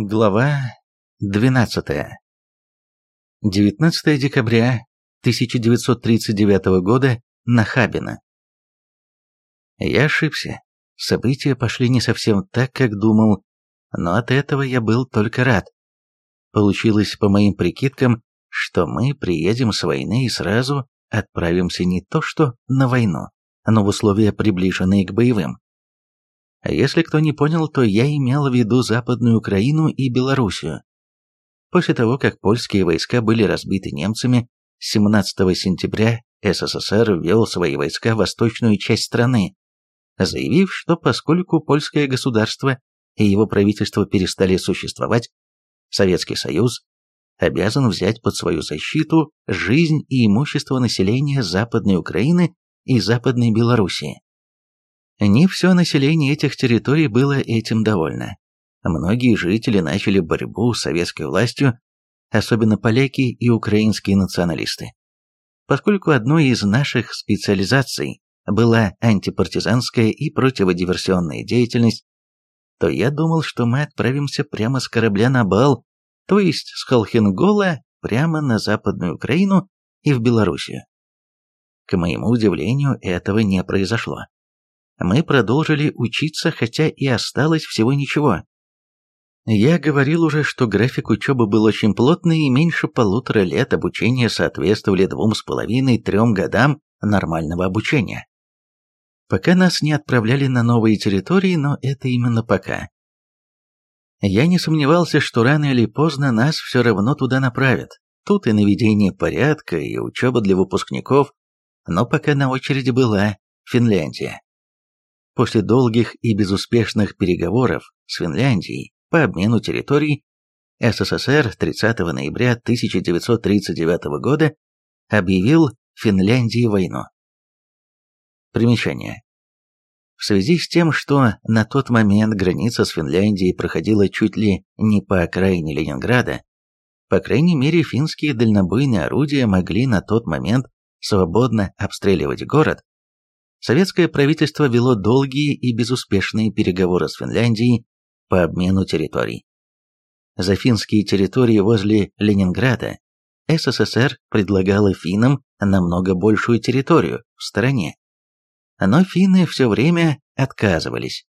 Глава 12. 19 декабря 1939 года. Нахабино. Я ошибся. События пошли не совсем так, как думал, но от этого я был только рад. Получилось, по моим прикидкам, что мы приедем с войны и сразу отправимся не то что на войну, но в условия, приближенные к боевым. А если кто не понял, то я имел в виду Западную Украину и Белоруссию. После того, как польские войска были разбиты немцами, 17 сентября СССР ввел свои войска в восточную часть страны, заявив, что поскольку польское государство и его правительство перестали существовать, Советский Союз обязан взять под свою защиту жизнь и имущество населения Западной Украины и Западной Белоруссии. Не все население этих территорий было этим довольно. Многие жители начали борьбу с советской властью, особенно поляки и украинские националисты. Поскольку одной из наших специализаций была антипартизанская и противодиверсионная деятельность, то я думал, что мы отправимся прямо с корабля на бал, то есть с Холхенгола прямо на Западную Украину и в Белоруссию. К моему удивлению, этого не произошло мы продолжили учиться, хотя и осталось всего ничего. Я говорил уже, что график учебы был очень плотный, и меньше полутора лет обучения соответствовали двум с половиной-трем годам нормального обучения. Пока нас не отправляли на новые территории, но это именно пока. Я не сомневался, что рано или поздно нас все равно туда направят. Тут и наведение порядка, и учеба для выпускников, но пока на очереди была Финляндия. После долгих и безуспешных переговоров с Финляндией по обмену территорий, СССР 30 ноября 1939 года объявил Финляндии войну. Примечание. В связи с тем, что на тот момент граница с Финляндией проходила чуть ли не по окраине Ленинграда, по крайней мере финские дальнобойные орудия могли на тот момент свободно обстреливать город, советское правительство вело долгие и безуспешные переговоры с Финляндией по обмену территорий. За финские территории возле Ленинграда СССР предлагала финнам намного большую территорию в стороне. Но финны все время отказывались.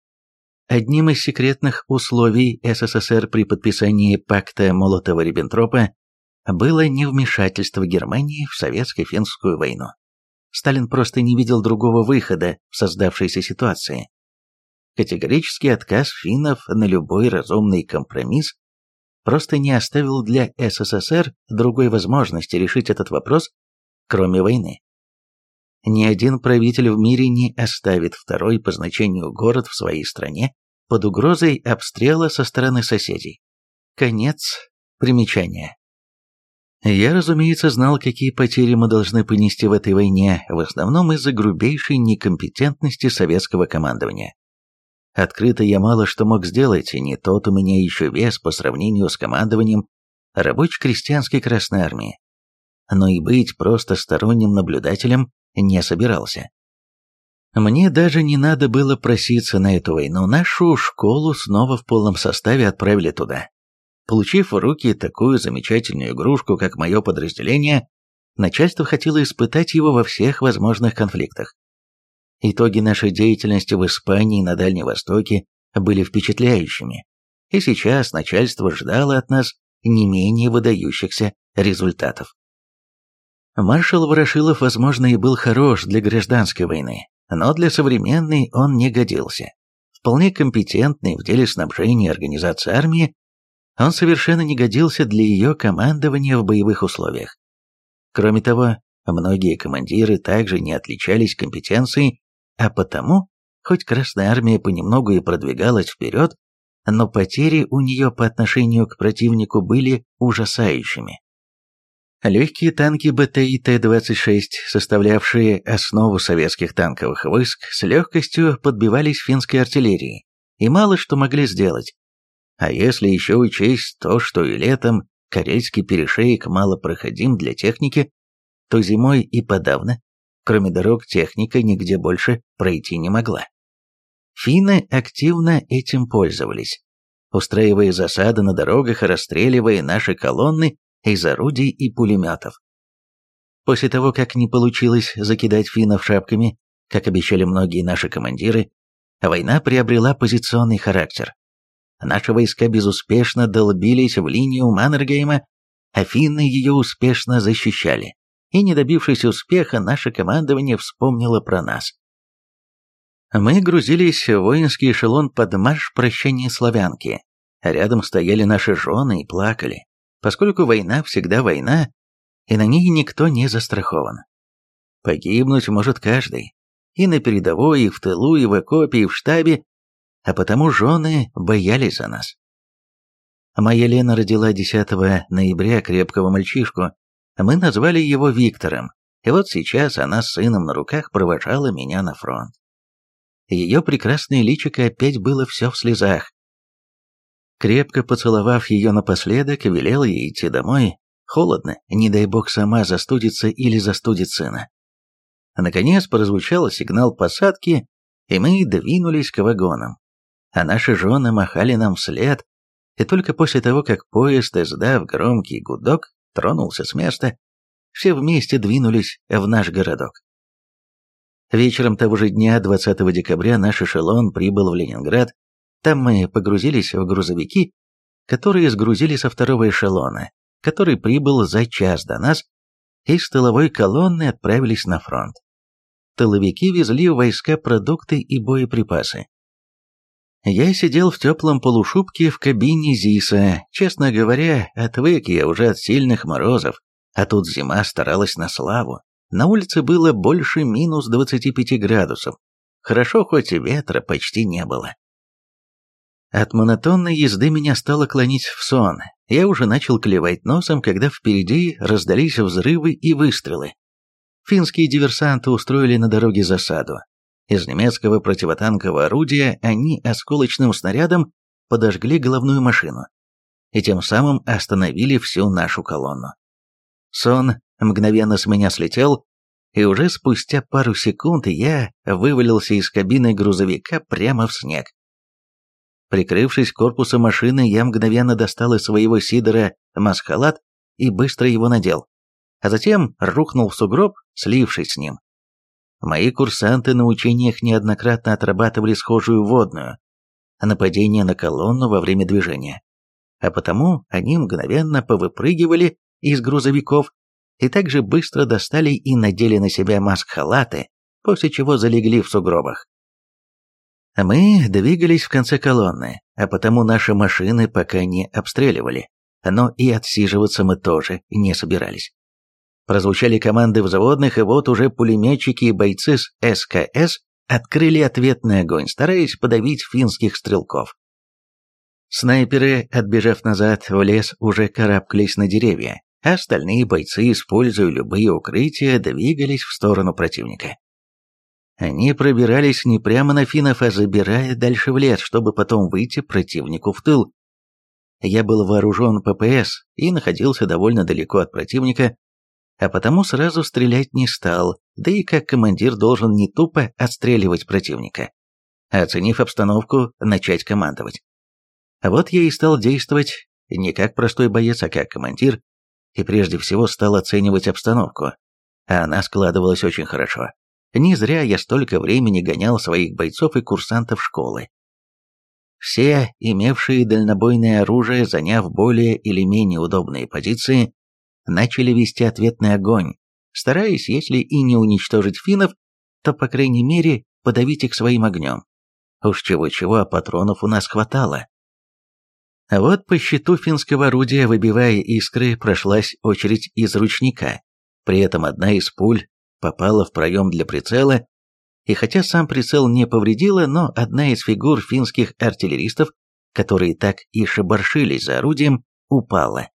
Одним из секретных условий СССР при подписании пакта Молотова-Риббентропа было невмешательство Германии в советско-финскую войну. Сталин просто не видел другого выхода в создавшейся ситуации. Категорический отказ финнов на любой разумный компромисс просто не оставил для СССР другой возможности решить этот вопрос, кроме войны. Ни один правитель в мире не оставит второй по значению город в своей стране под угрозой обстрела со стороны соседей. Конец примечания. Я, разумеется, знал, какие потери мы должны понести в этой войне, в основном из-за грубейшей некомпетентности советского командования. Открыто я мало что мог сделать, и не тот у меня еще вес по сравнению с командованием рабоче-крестьянской Красной Армии. Но и быть просто сторонним наблюдателем не собирался. Мне даже не надо было проситься на эту войну, нашу школу снова в полном составе отправили туда. Получив в руки такую замечательную игрушку, как мое подразделение, начальство хотело испытать его во всех возможных конфликтах. Итоги нашей деятельности в Испании и на Дальнем Востоке были впечатляющими, и сейчас начальство ждало от нас не менее выдающихся результатов. Маршал Ворошилов, возможно, и был хорош для гражданской войны, но для современной он не годился. Вполне компетентный в деле снабжения и организации армии, он совершенно не годился для ее командования в боевых условиях. Кроме того, многие командиры также не отличались компетенцией, а потому, хоть Красная Армия понемногу и продвигалась вперед, но потери у нее по отношению к противнику были ужасающими. Легкие танки БТ и Т-26, составлявшие основу советских танковых войск, с легкостью подбивались финской артиллерией и мало что могли сделать, а если еще учесть то, что и летом корейский перешеек мало проходим для техники, то зимой и подавно, кроме дорог, техника нигде больше пройти не могла. Финны активно этим пользовались. устраивая засады на дорогах и расстреливая наши колонны из орудий и пулеметов. После того, как не получилось закидать финнов шапками, как обещали многие наши командиры, война приобрела позиционный характер. Наши войска безуспешно долбились в линию Маннергейма, а финны ее успешно защищали. И не добившись успеха, наше командование вспомнило про нас. Мы грузились в воинский эшелон под марш прощания славянки. Рядом стояли наши жены и плакали, поскольку война всегда война, и на ней никто не застрахован. Погибнуть может каждый, и на передовой, и в тылу, и в окопе, и в штабе, а потому жены боялись за нас. Моя Лена родила 10 ноября крепкого мальчишку, мы назвали его Виктором, и вот сейчас она с сыном на руках провожала меня на фронт. Ее прекрасное личико опять было все в слезах. Крепко поцеловав ее напоследок, велел ей идти домой. Холодно, не дай бог сама застудится или застудит сына. Наконец прозвучал сигнал посадки, и мы двинулись к вагонам. А наши жены махали нам вслед, и только после того, как поезд, издав громкий гудок, тронулся с места, все вместе двинулись в наш городок. Вечером того же дня, 20 декабря, наш эшелон прибыл в Ленинград. Там мы погрузились в грузовики, которые сгрузили со второго эшелона, который прибыл за час до нас, и с тыловой колонны отправились на фронт. Тыловики везли в войска продукты и боеприпасы. Я сидел в теплом полушубке в кабине ЗИСа. Честно говоря, отвык я уже от сильных морозов, а тут зима старалась на славу. На улице было больше минус 25 градусов. Хорошо, хоть и ветра почти не было. От монотонной езды меня стало клонить в сон. Я уже начал клевать носом, когда впереди раздались взрывы и выстрелы. Финские диверсанты устроили на дороге засаду. Из немецкого противотанкового орудия они осколочным снарядом подожгли головную машину и тем самым остановили всю нашу колонну. Сон мгновенно с меня слетел, и уже спустя пару секунд я вывалился из кабины грузовика прямо в снег. Прикрывшись корпусом машины, я мгновенно достал из своего сидора маскалат и быстро его надел, а затем рухнул в сугроб, слившись с ним. Мои курсанты на учениях неоднократно отрабатывали схожую водную, нападение на колонну во время движения, а потому они мгновенно повыпрыгивали из грузовиков и также быстро достали и надели на себя маск-халаты, после чего залегли в сугробах. Мы двигались в конце колонны, а потому наши машины пока не обстреливали, но и отсиживаться мы тоже не собирались. Прозвучали команды взводных, и вот уже пулеметчики и бойцы с СКС открыли ответный огонь, стараясь подавить финских стрелков. Снайперы, отбежав назад в лес, уже карабкались на деревья, а остальные бойцы, используя любые укрытия, двигались в сторону противника. Они пробирались не прямо на финнов, а забирая дальше в лес, чтобы потом выйти противнику в тыл. Я был вооружен ППС и находился довольно далеко от противника, а потому сразу стрелять не стал, да и как командир должен не тупо отстреливать противника, а оценив обстановку, начать командовать. А вот я и стал действовать не как простой боец, а как командир, и прежде всего стал оценивать обстановку. А она складывалась очень хорошо. Не зря я столько времени гонял своих бойцов и курсантов школы. Все, имевшие дальнобойное оружие, заняв более или менее удобные позиции, начали вести ответный огонь, стараясь, если и не уничтожить финнов, то, по крайней мере, подавить их своим огнем. Уж чего-чего, а патронов у нас хватало. А вот по щиту финского орудия, выбивая искры, прошлась очередь из ручника. При этом одна из пуль попала в проем для прицела, и хотя сам прицел не повредила, но одна из фигур финских артиллеристов, которые так и шебаршились за орудием, упала.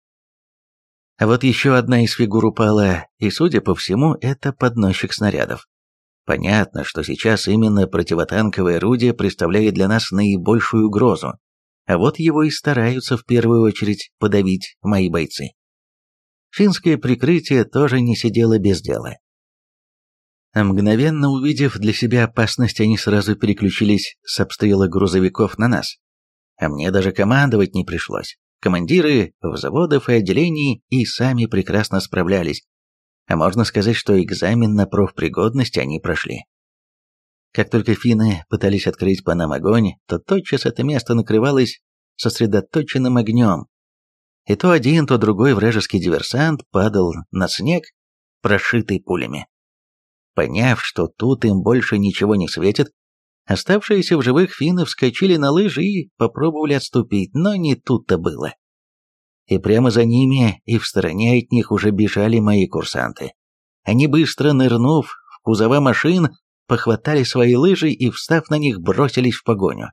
А вот еще одна из фигур упала, и, судя по всему, это подносчик снарядов. Понятно, что сейчас именно противотанковое орудие представляет для нас наибольшую угрозу, а вот его и стараются в первую очередь подавить мои бойцы. Финское прикрытие тоже не сидело без дела. Мгновенно увидев для себя опасность, они сразу переключились с обстрела грузовиков на нас. а мне даже командовать не пришлось. Командиры взводов и отделений и сами прекрасно справлялись. А можно сказать, что экзамен на профпригодность они прошли. Как только финны пытались открыть по нам огонь, то тотчас это место накрывалось сосредоточенным огнем. И то один, то другой вражеский диверсант падал на снег, прошитый пулями. Поняв, что тут им больше ничего не светит, оставшиеся в живых финны вскочили на лыжи и попробовали отступить, но не тут-то было. И прямо за ними и в стороне от них уже бежали мои курсанты. Они, быстро нырнув в кузова машин, похватали свои лыжи и, встав на них, бросились в погоню.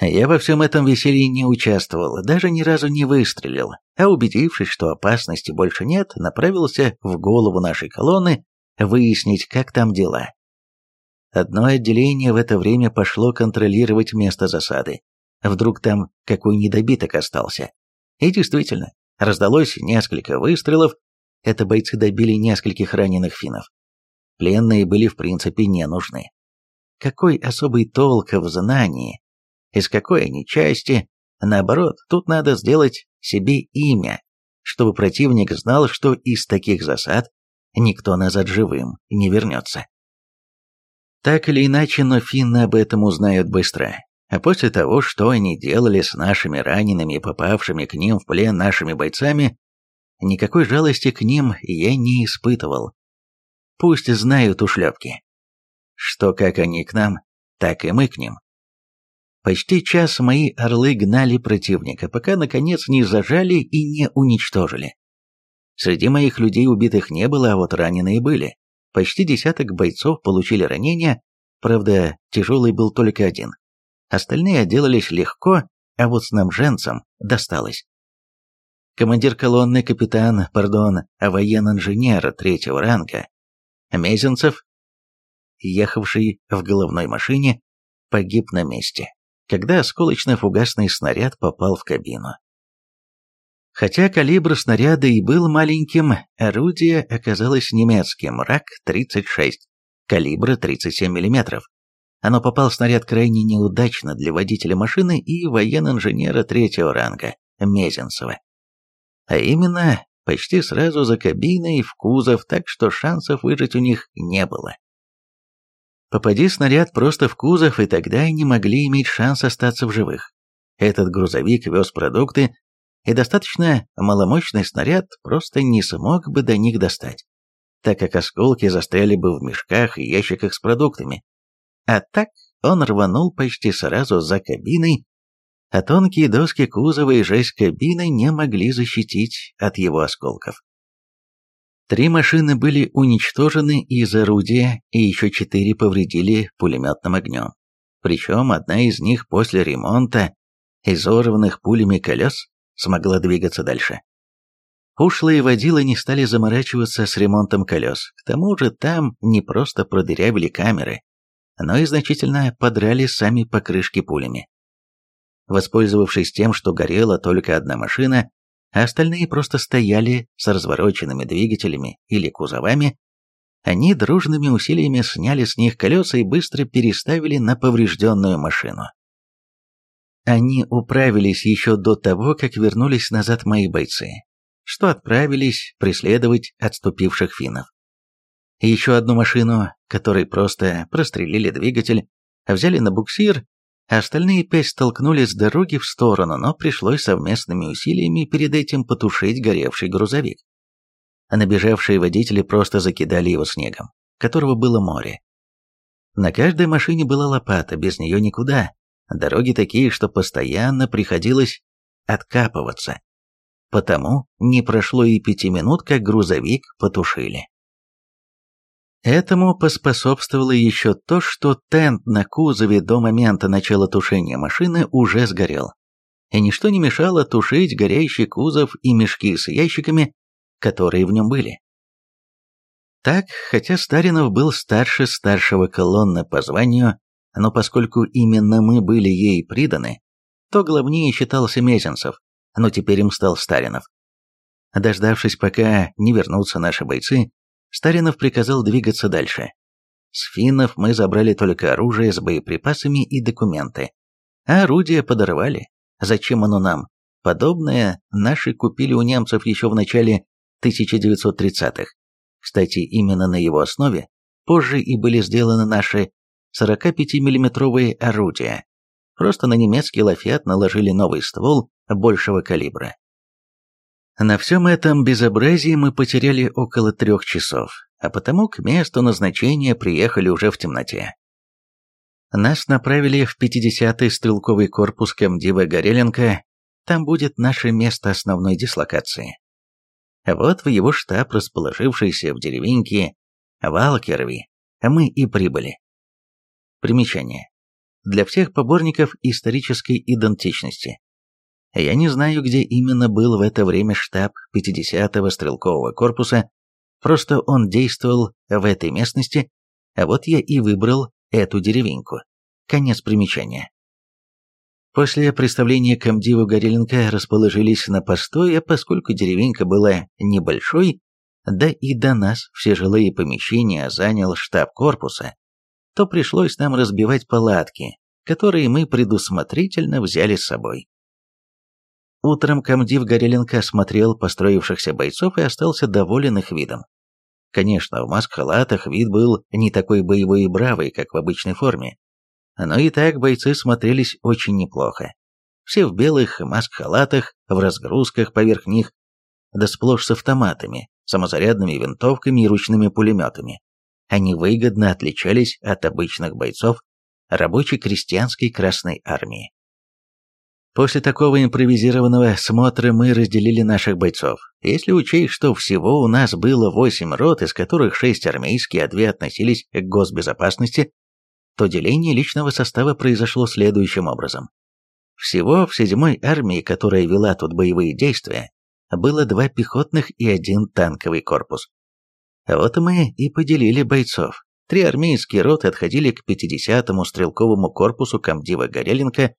Я во всем этом веселье не участвовал, даже ни разу не выстрелил, а убедившись, что опасности больше нет, направился в голову нашей колонны выяснить, как там дела. Одно отделение в это время пошло контролировать место засады. Вдруг там какой недобиток остался. И действительно, раздалось несколько выстрелов, это бойцы добили нескольких раненых финнов. Пленные были в принципе не нужны. Какой особый толк в знании? Из какой они части? Наоборот, тут надо сделать себе имя, чтобы противник знал, что из таких засад никто назад живым не вернется. Так или иначе, но финны об этом узнают быстро. А после того, что они делали с нашими ранеными и попавшими к ним в плен нашими бойцами, никакой жалости к ним я не испытывал. Пусть знают ушлепки. Что как они к нам, так и мы к ним. Почти час мои орлы гнали противника, пока наконец не зажали и не уничтожили. Среди моих людей убитых не было, а вот раненые были. Почти десяток бойцов получили ранения, правда, тяжелый был только один. Остальные отделались легко, а вот снабженцам досталось. Командир колонны, капитан, пардон, а военный-инженер третьего ранга, Мезенцев, ехавший в головной машине, погиб на месте, когда осколочно-фугасный снаряд попал в кабину. Хотя калибр снаряда и был маленьким, орудие оказалось немецким РАК-36, калибра 37 мм. Оно попал снаряд крайне неудачно для водителя машины и военно-инженера третьего ранга, Мезенцева. А именно, почти сразу за кабиной в кузов, так что шансов выжить у них не было. Попади снаряд просто в кузов, и тогда они могли иметь шанс остаться в живых. Этот грузовик вез продукты, и достаточно маломощный снаряд просто не смог бы до них достать, так как осколки застряли бы в мешках и ящиках с продуктами. А так он рванул почти сразу за кабиной а тонкие доски кузова и жесть кабины не могли защитить от его осколков. Три машины были уничтожены из орудия, и еще четыре повредили пулеметным огнем. Причем одна из них после ремонта, изорванных пулями колес, смогла двигаться дальше. Ушлые водилы не стали заморачиваться с ремонтом колес, к тому же там не просто продырявили камеры, но и значительно подрали сами покрышки пулями. Воспользовавшись тем, что горела только одна машина, а остальные просто стояли с развороченными двигателями или кузовами, они дружными усилиями сняли с них колеса и быстро переставили на поврежденную машину. Они управились еще до того, как вернулись назад мои бойцы, что отправились преследовать отступивших финнов. Еще одну машину, которой просто прострелили двигатель, взяли на буксир Остальные пять столкнулись с дороги в сторону, но пришлось совместными усилиями перед этим потушить горевший грузовик. А набежавшие водители просто закидали его снегом, которого было море. На каждой машине была лопата, без нее никуда. Дороги такие, что постоянно приходилось откапываться. Потому не прошло и пяти минут, как грузовик потушили. Этому поспособствовало еще то, что тент на кузове до момента начала тушения машины уже сгорел. И ничто не мешало тушить горящий кузов и мешки с ящиками, которые в нем были. Так, хотя Старинов был старше старшего колонны по званию, но поскольку именно мы были ей приданы, то главнее считался Мезенцев, но теперь им стал Старинов. Дождавшись, пока не вернутся наши бойцы, Старинов приказал двигаться дальше. С финнов мы забрали только оружие с боеприпасами и документы. А орудие подорвали. Зачем оно нам? Подобное наши купили у немцев еще в начале 1930-х. Кстати, именно на его основе позже и были сделаны наши 45-миллиметровые орудия. Просто на немецкий лафет наложили новый ствол большего калибра. На всем этом безобразии мы потеряли около трех часов, а потому к месту назначения приехали уже в темноте. Нас направили в 50-й стрелковый корпус комдива Гореленко, там будет наше место основной дислокации. Вот в его штаб, расположившийся в деревеньке Валкерви, мы и прибыли. Примечание. Для всех поборников исторической идентичности. Я не знаю, где именно был в это время штаб 50-го стрелкового корпуса, просто он действовал в этой местности, а вот я и выбрал эту деревеньку. Конец примечания. После представления комдиву Гореленко расположились на постой, а поскольку деревенька была небольшой, да и до нас все жилые помещения занял штаб корпуса, то пришлось нам разбивать палатки, которые мы предусмотрительно взяли с собой. Утром комдив Гореленко осмотрел построившихся бойцов и остался доволен их видом. Конечно, в маск-халатах вид был не такой боевой и бравый, как в обычной форме, но и так бойцы смотрелись очень неплохо. Все в белых маск-халатах, в разгрузках поверх них, да сплошь с автоматами, самозарядными винтовками и ручными пулеметами. Они выгодно отличались от обычных бойцов рабочей крестьянской Красной Армии. После такого импровизированного смотра мы разделили наших бойцов. Если учесть, что всего у нас было восемь рот, из которых шесть армейские, а две относились к госбезопасности, то деление личного состава произошло следующим образом. Всего в седьмой армии, которая вела тут боевые действия, было два пехотных и один танковый корпус. Вот мы и поделили бойцов. Три армейские роты отходили к 50-му стрелковому корпусу комдива Гореленко,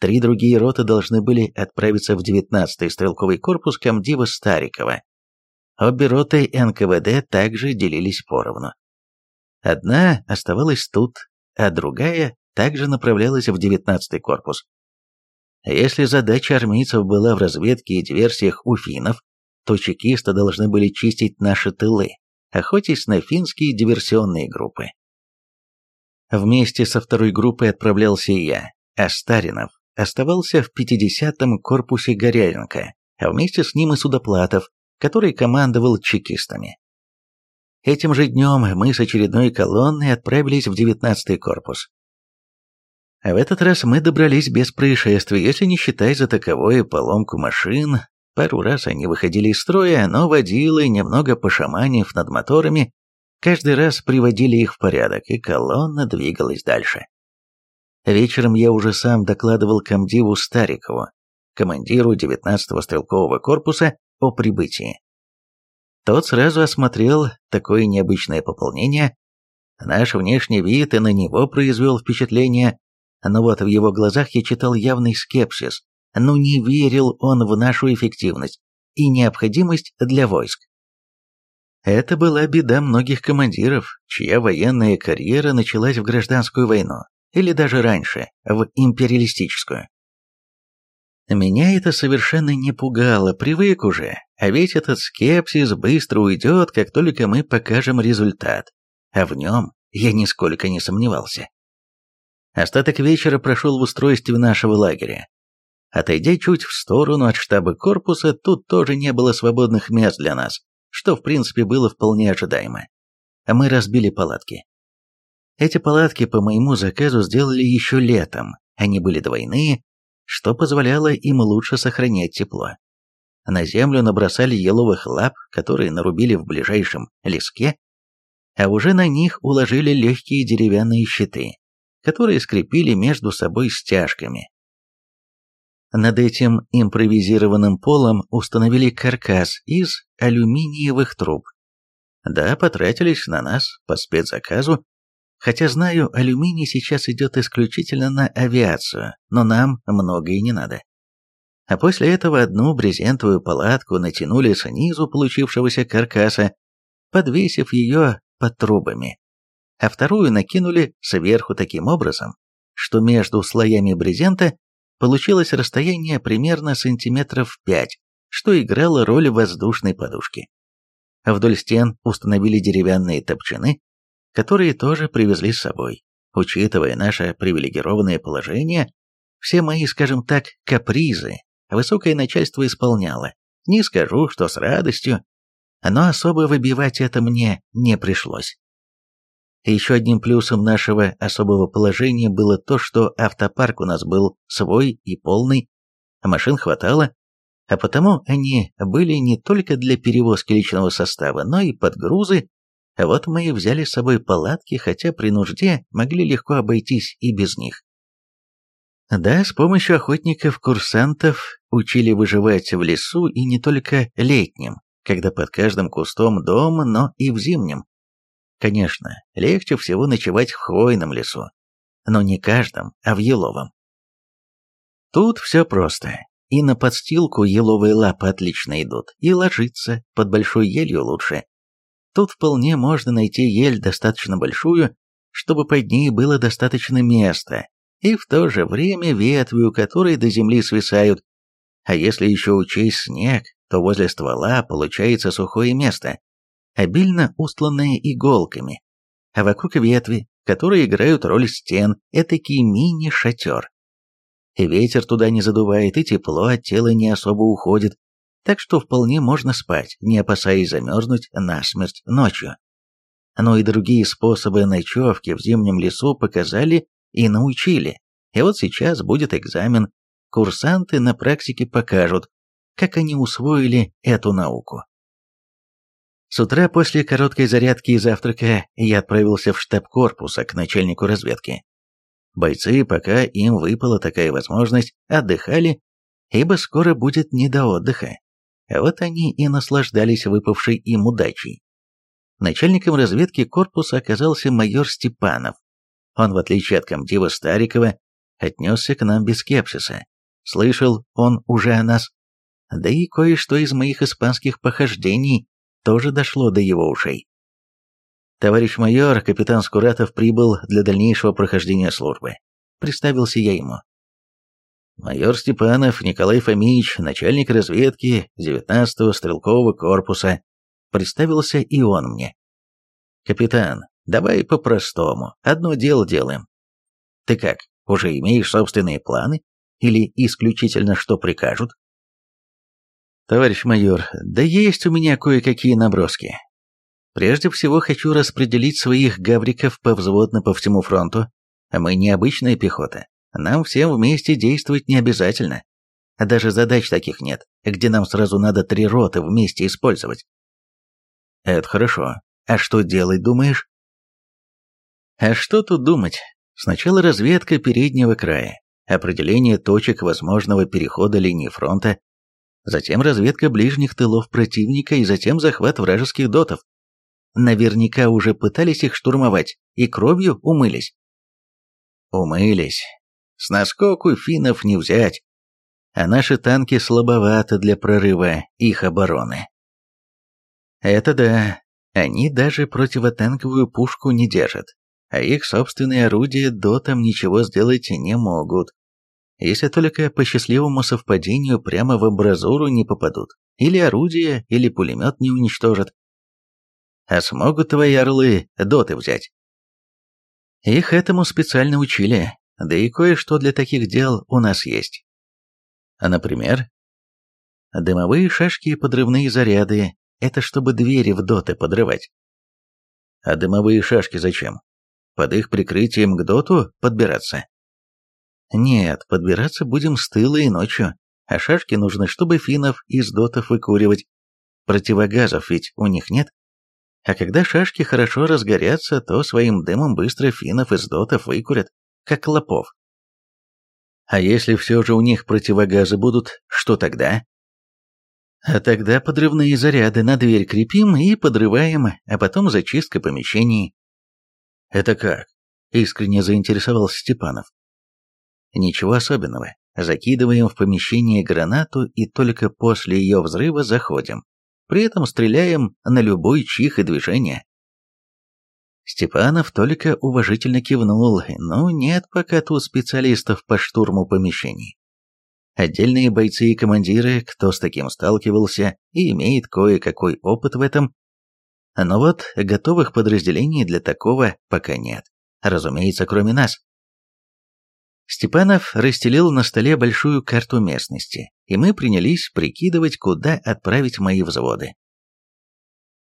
три другие роты должны были отправиться в 19-й стрелковый корпус комдива Старикова. Обе роты НКВД также делились поровну. Одна оставалась тут, а другая также направлялась в 19-й корпус. Если задача армейцев была в разведке и диверсиях у финнов, то чекисты должны были чистить наши тылы, охотясь на финские диверсионные группы. Вместе со второй группой отправлялся и я, а Старинов оставался в 50-м корпусе Горяленко, а вместе с ним и Судоплатов, который командовал чекистами. Этим же днем мы с очередной колонной отправились в 19-й корпус. В этот раз мы добрались без происшествий, если не считать за таковое поломку машин. Пару раз они выходили из строя, но водилы, немного пошаманив над моторами, каждый раз приводили их в порядок, и колонна двигалась дальше. Вечером я уже сам докладывал комдиву Старикову, командиру 19-го стрелкового корпуса, о прибытии. Тот сразу осмотрел такое необычное пополнение. Наш внешний вид и на него произвел впечатление, но вот в его глазах я читал явный скепсис. Ну не верил он в нашу эффективность и необходимость для войск. Это была беда многих командиров, чья военная карьера началась в гражданскую войну, или даже раньше, в империалистическую. Меня это совершенно не пугало, привык уже, а ведь этот скепсис быстро уйдет, как только мы покажем результат. А в нем я нисколько не сомневался. Остаток вечера прошел в устройстве нашего лагеря. Отойдя чуть в сторону от штаба корпуса, тут тоже не было свободных мест для нас, что в принципе было вполне ожидаемо. Мы разбили палатки. Эти палатки по моему заказу сделали еще летом, они были двойные, что позволяло им лучше сохранять тепло. На землю набросали еловых лап, которые нарубили в ближайшем леске, а уже на них уложили легкие деревянные щиты, которые скрепили между собой стяжками. Над этим импровизированным полом установили каркас из алюминиевых труб. Да, потратились на нас по спецзаказу Хотя знаю, алюминий сейчас идет исключительно на авиацию, но нам многое не надо. А после этого одну брезентовую палатку натянули снизу получившегося каркаса, подвесив ее под трубами, а вторую накинули сверху таким образом, что между слоями брезента получилось расстояние примерно сантиметров 5, что играло роль воздушной подушки. Вдоль стен установили деревянные топчаны, которые тоже привезли с собой. Учитывая наше привилегированное положение, все мои, скажем так, капризы высокое начальство исполняло. Не скажу, что с радостью, но особо выбивать это мне не пришлось. Еще одним плюсом нашего особого положения было то, что автопарк у нас был свой и полный, машин хватало, а потому они были не только для перевозки личного состава, но и под грузы. А вот мы и взяли с собой палатки, хотя при нужде могли легко обойтись и без них. Да, с помощью охотников-курсантов учили выживать в лесу и не только летним, когда под каждым кустом дом, но и в зимнем. Конечно, легче всего ночевать в хвойном лесу, но не каждом, а в еловом. Тут все просто. И на подстилку еловые лапы отлично идут, и ложиться под большой елью лучше. Тут вполне можно найти ель достаточно большую, чтобы под ней было достаточно места, и в то же время ветви, у которой до земли свисают. А если еще учесть снег, то возле ствола получается сухое место, обильно устланное иголками, а вокруг ветви, которые играют роль стен, этакий мини-шатер. Ветер туда не задувает, и тепло от тела не особо уходит, так что вполне можно спать, не опасаясь замерзнуть насмерть ночью. Но и другие способы ночевки в зимнем лесу показали и научили. И вот сейчас будет экзамен. Курсанты на практике покажут, как они усвоили эту науку. С утра после короткой зарядки и завтрака я отправился в штаб корпуса к начальнику разведки. Бойцы, пока им выпала такая возможность, отдыхали, ибо скоро будет не до отдыха. А вот они и наслаждались выпавшей им удачей. Начальником разведки корпуса оказался майор Степанов. Он, в отличие от комдива Старикова, отнесся к нам без скепсиса. Слышал он уже о нас. Да и кое-что из моих испанских похождений тоже дошло до его ушей. «Товарищ майор, капитан Скуратов прибыл для дальнейшего прохождения службы», — представился я ему. Майор Степанов Николай Фомич, начальник разведки 19-го стрелкового корпуса, представился и он мне. «Капитан, давай по-простому, одно дело делаем. Ты как, уже имеешь собственные планы? Или исключительно что прикажут?» «Товарищ майор, да есть у меня кое-какие наброски. Прежде всего хочу распределить своих гавриков повзводно по всему фронту. Мы не обычная пехота. Нам всем вместе действовать не обязательно. Даже задач таких нет, где нам сразу надо три роты вместе использовать. Это хорошо. А что делать, думаешь? А что тут думать? Сначала разведка переднего края, определение точек возможного перехода линии фронта, затем разведка ближних тылов противника и затем захват вражеских дотов. Наверняка уже пытались их штурмовать и кровью умылись. Умылись. С наскоку финнов не взять. А наши танки слабоваты для прорыва их обороны. Это да, они даже противотанковую пушку не держат, а их собственные орудия дотам ничего сделать не могут. Если только по счастливому совпадению прямо в амбразуру не попадут, или орудие, или пулемет не уничтожат. А смогут твои орлы доты взять? Их этому специально учили, да и кое-что для таких дел у нас есть. А, например, дымовые шашки и подрывные заряды – это чтобы двери в доты подрывать. А дымовые шашки зачем? Под их прикрытием к доту подбираться? Нет, подбираться будем с тыла и ночью, а шашки нужны, чтобы финнов из дотов выкуривать. Противогазов ведь у них нет. А когда шашки хорошо разгорятся, то своим дымом быстро финнов из дотов выкурят, как клопов. А если все же у них противогазы будут, что тогда? А тогда подрывные заряды на дверь крепим и подрываем, а потом зачистка помещений. Это как? Искренне заинтересовался Степанов. Ничего особенного. Закидываем в помещение гранату и только после ее взрыва заходим. При этом стреляем на любой чих и движение. Степанов только уважительно кивнул, ну нет пока тут специалистов по штурму помещений. Отдельные бойцы и командиры, кто с таким сталкивался и имеет кое-какой опыт в этом, но вот готовых подразделений для такого пока нет. Разумеется, кроме нас. Степанов расстелил на столе большую карту местности, и мы принялись прикидывать, куда отправить мои взводы.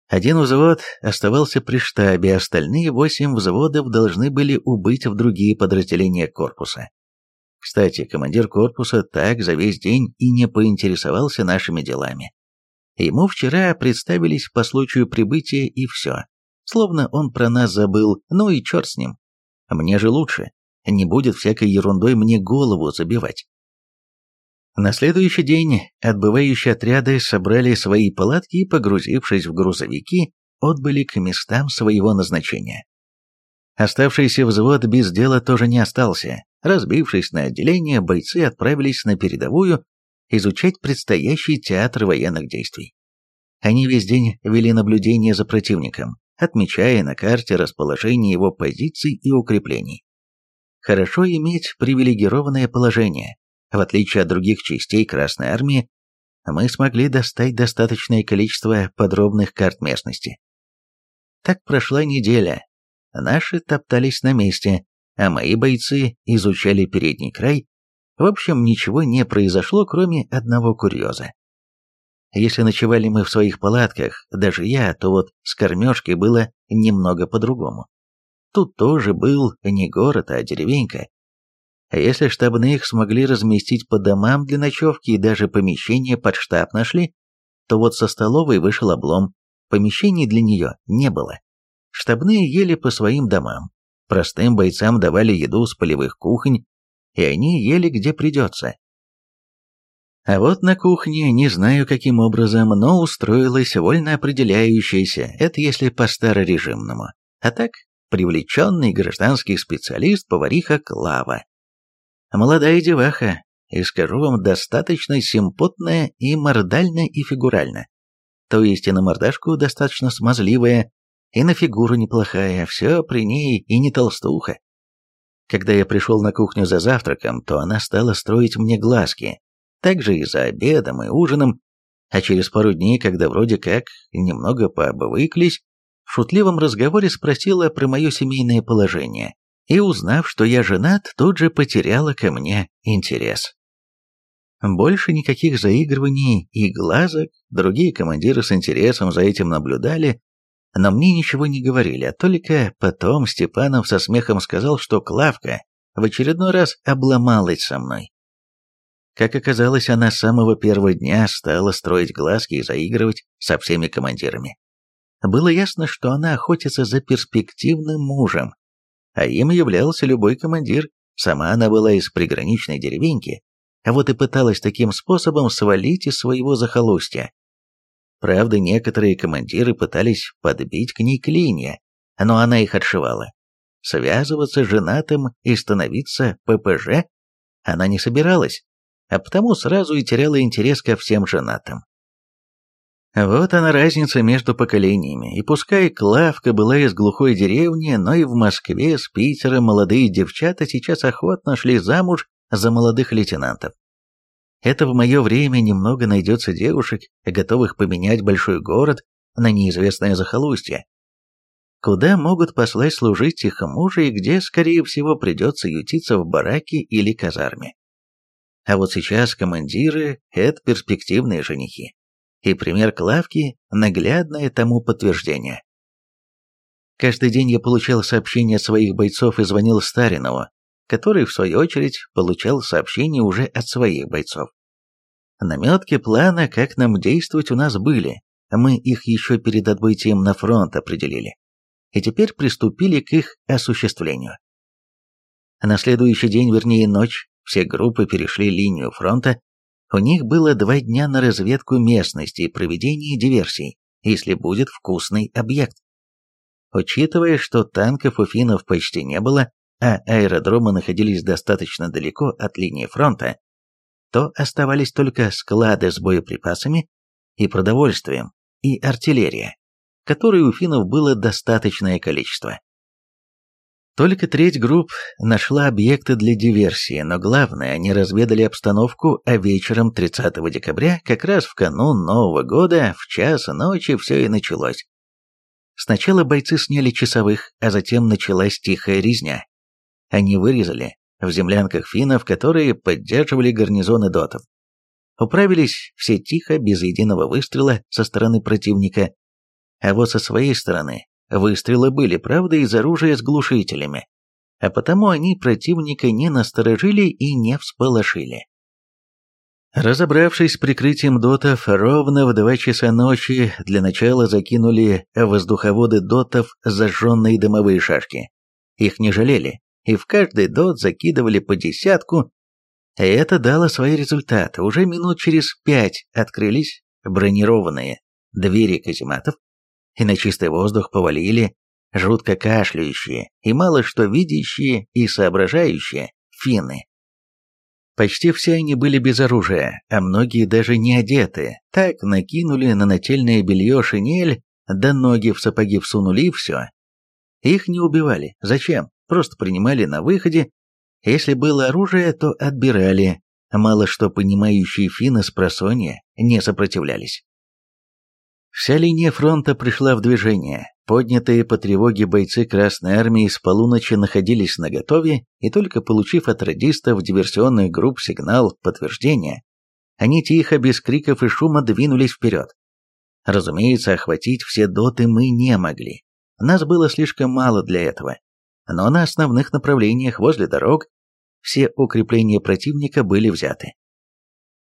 Один взвод оставался при штабе, остальные восемь взводов должны были убыть в другие подразделения корпуса. Кстати, командир корпуса так за весь день и не поинтересовался нашими делами. Ему вчера представились по случаю прибытия и все. Словно он про нас забыл, ну и черт с ним. Мне же лучше. Не будет всякой ерундой мне голову забивать. На следующий день отбывающие отряды собрали свои палатки и, погрузившись в грузовики, отбыли к местам своего назначения. Оставшийся взвод без дела тоже не остался. Разбившись на отделения, бойцы отправились на передовую изучать предстоящий театр военных действий. Они весь день вели наблюдение за противником, отмечая на карте расположение его позиций и укреплений. Хорошо иметь привилегированное положение. В отличие от других частей Красной Армии, мы смогли достать достаточное количество подробных карт местности. Так прошла неделя. Наши топтались на месте, а мои бойцы изучали передний край. В общем, ничего не произошло, кроме одного курьеза. Если ночевали мы в своих палатках, даже я, то вот с кормежкой было немного по-другому. Тут тоже был не город, а деревенька. А если штабных смогли разместить по домам для ночевки и даже помещение под штаб нашли, то вот со столовой вышел облом, помещений для нее не было. Штабные ели по своим домам, простым бойцам давали еду с полевых кухонь, и они ели где придется. А вот на кухне, не знаю каким образом, но устроилась вольно определяющаяся, это если по старорежимному. А так, привлеченный гражданский специалист повариха Клава. Молодая деваха, и скажу вам, достаточно симпотная и мордально, и фигурально. То есть и на мордашку достаточно смазливая, и на фигуру неплохая, все при ней и не толстуха. Когда я пришел на кухню за завтраком, то она стала строить мне глазки, также и за обедом, и ужином, а через пару дней, когда вроде как немного пообвыклись, в шутливом разговоре спросила про мое семейное положение, и, узнав, что я женат, тут же потеряла ко мне интерес. Больше никаких заигрываний и глазок, другие командиры с интересом за этим наблюдали, но мне ничего не говорили, а только потом Степанов со смехом сказал, что Клавка в очередной раз обломалась со мной. Как оказалось, она с самого первого дня стала строить глазки и заигрывать со всеми командирами. Было ясно, что она охотится за перспективным мужем, а им являлся любой командир. Сама она была из приграничной деревеньки, а вот и пыталась таким способом свалить из своего захолустья. Правда, некоторые командиры пытались подбить к ней клинья, но она их отшивала. Связываться с женатым и становиться ППЖ она не собиралась, а потому сразу и теряла интерес ко всем женатым. Вот она разница между поколениями, и пускай Клавка была из глухой деревни, но и в Москве с Питера молодые девчата сейчас охотно шли замуж за молодых лейтенантов. Это в мое время немного найдется девушек, готовых поменять большой город на неизвестное захолустье. Куда могут послать служить их мужа и где, скорее всего, придется ютиться в бараке или казарме. А вот сейчас командиры – это перспективные женихи. И пример Клавки – наглядное тому подтверждение. Каждый день я получал сообщения своих бойцов и звонил Старинову, который, в свою очередь, получал сообщения уже от своих бойцов. Наметки плана, как нам действовать, у нас были, мы их еще перед отбытием на фронт определили, и теперь приступили к их осуществлению. На следующий день, вернее ночь, все группы перешли линию фронта, у них было два дня на разведку местности и проведение диверсий, если будет вкусный объект. Учитывая, что танков у финнов почти не было, а аэродромы находились достаточно далеко от линии фронта, то оставались только склады с боеприпасами и продовольствием, и артиллерия. которой у финнов было достаточное количество. Только треть групп нашла объекты для диверсии, но главное, они разведали обстановку, а вечером 30 декабря, как раз в канун Нового года, в час ночи все и началось. Сначала бойцы сняли часовых, а затем началась тихая резня. Они вырезали в землянках финнов, которые поддерживали гарнизоны дотов. Управились все тихо, без единого выстрела со стороны противника, а вот со своей стороны Выстрелы были, правда, из оружия с глушителями, а потому они противника не насторожили и не всполошили. Разобравшись с прикрытием дотов, ровно в два часа ночи для начала закинули воздуховоды дотов зажженные дымовые шашки. Их не жалели, и в каждый дот закидывали по десятку, это дало свои результаты. Уже минут через пять открылись бронированные двери казематов, и на чистый воздух повалили жутко кашляющие и мало что видящие и соображающие финны. Почти все они были без оружия, а многие даже не одеты, так накинули на нательное белье шинель, да ноги в сапоги всунули и все. Их не убивали, зачем? Просто принимали на выходе. Если было оружие, то отбирали. Мало что понимающие финны с просонья не сопротивлялись. Вся линия фронта пришла в движение. Поднятые по тревоге бойцы Красной Армии с полуночи находились наготове, и только получив от радистов диверсионных групп сигнал подтверждения, они тихо, без криков и шума двинулись вперед. Разумеется, охватить все доты мы не могли. Нас было слишком мало для этого. Но на основных направлениях возле дорог все укрепления противника были взяты.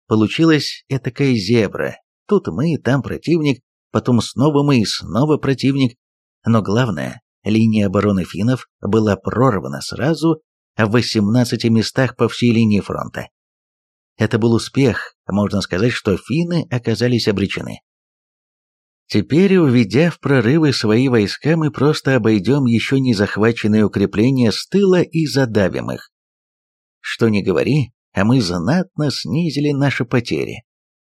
Получилась этакая зебра. Тут мы, там противник, потом снова мы и снова противник. Но главное, линия обороны финнов была прорвана сразу в 18 местах по всей линии фронта. Это был успех, можно сказать, что финны оказались обречены. Теперь, уведя в прорывы свои войска, мы просто обойдем еще не захваченные укрепления с тыла и задавим их. Что ни говори, а мы знатно снизили наши потери.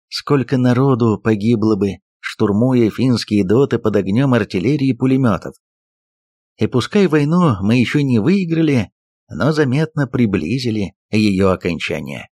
Сколько народу погибло бы, штурмуя финские доты под огнем артиллерии и пулеметов. И пускай войну мы еще не выиграли, но заметно приблизили ее окончание.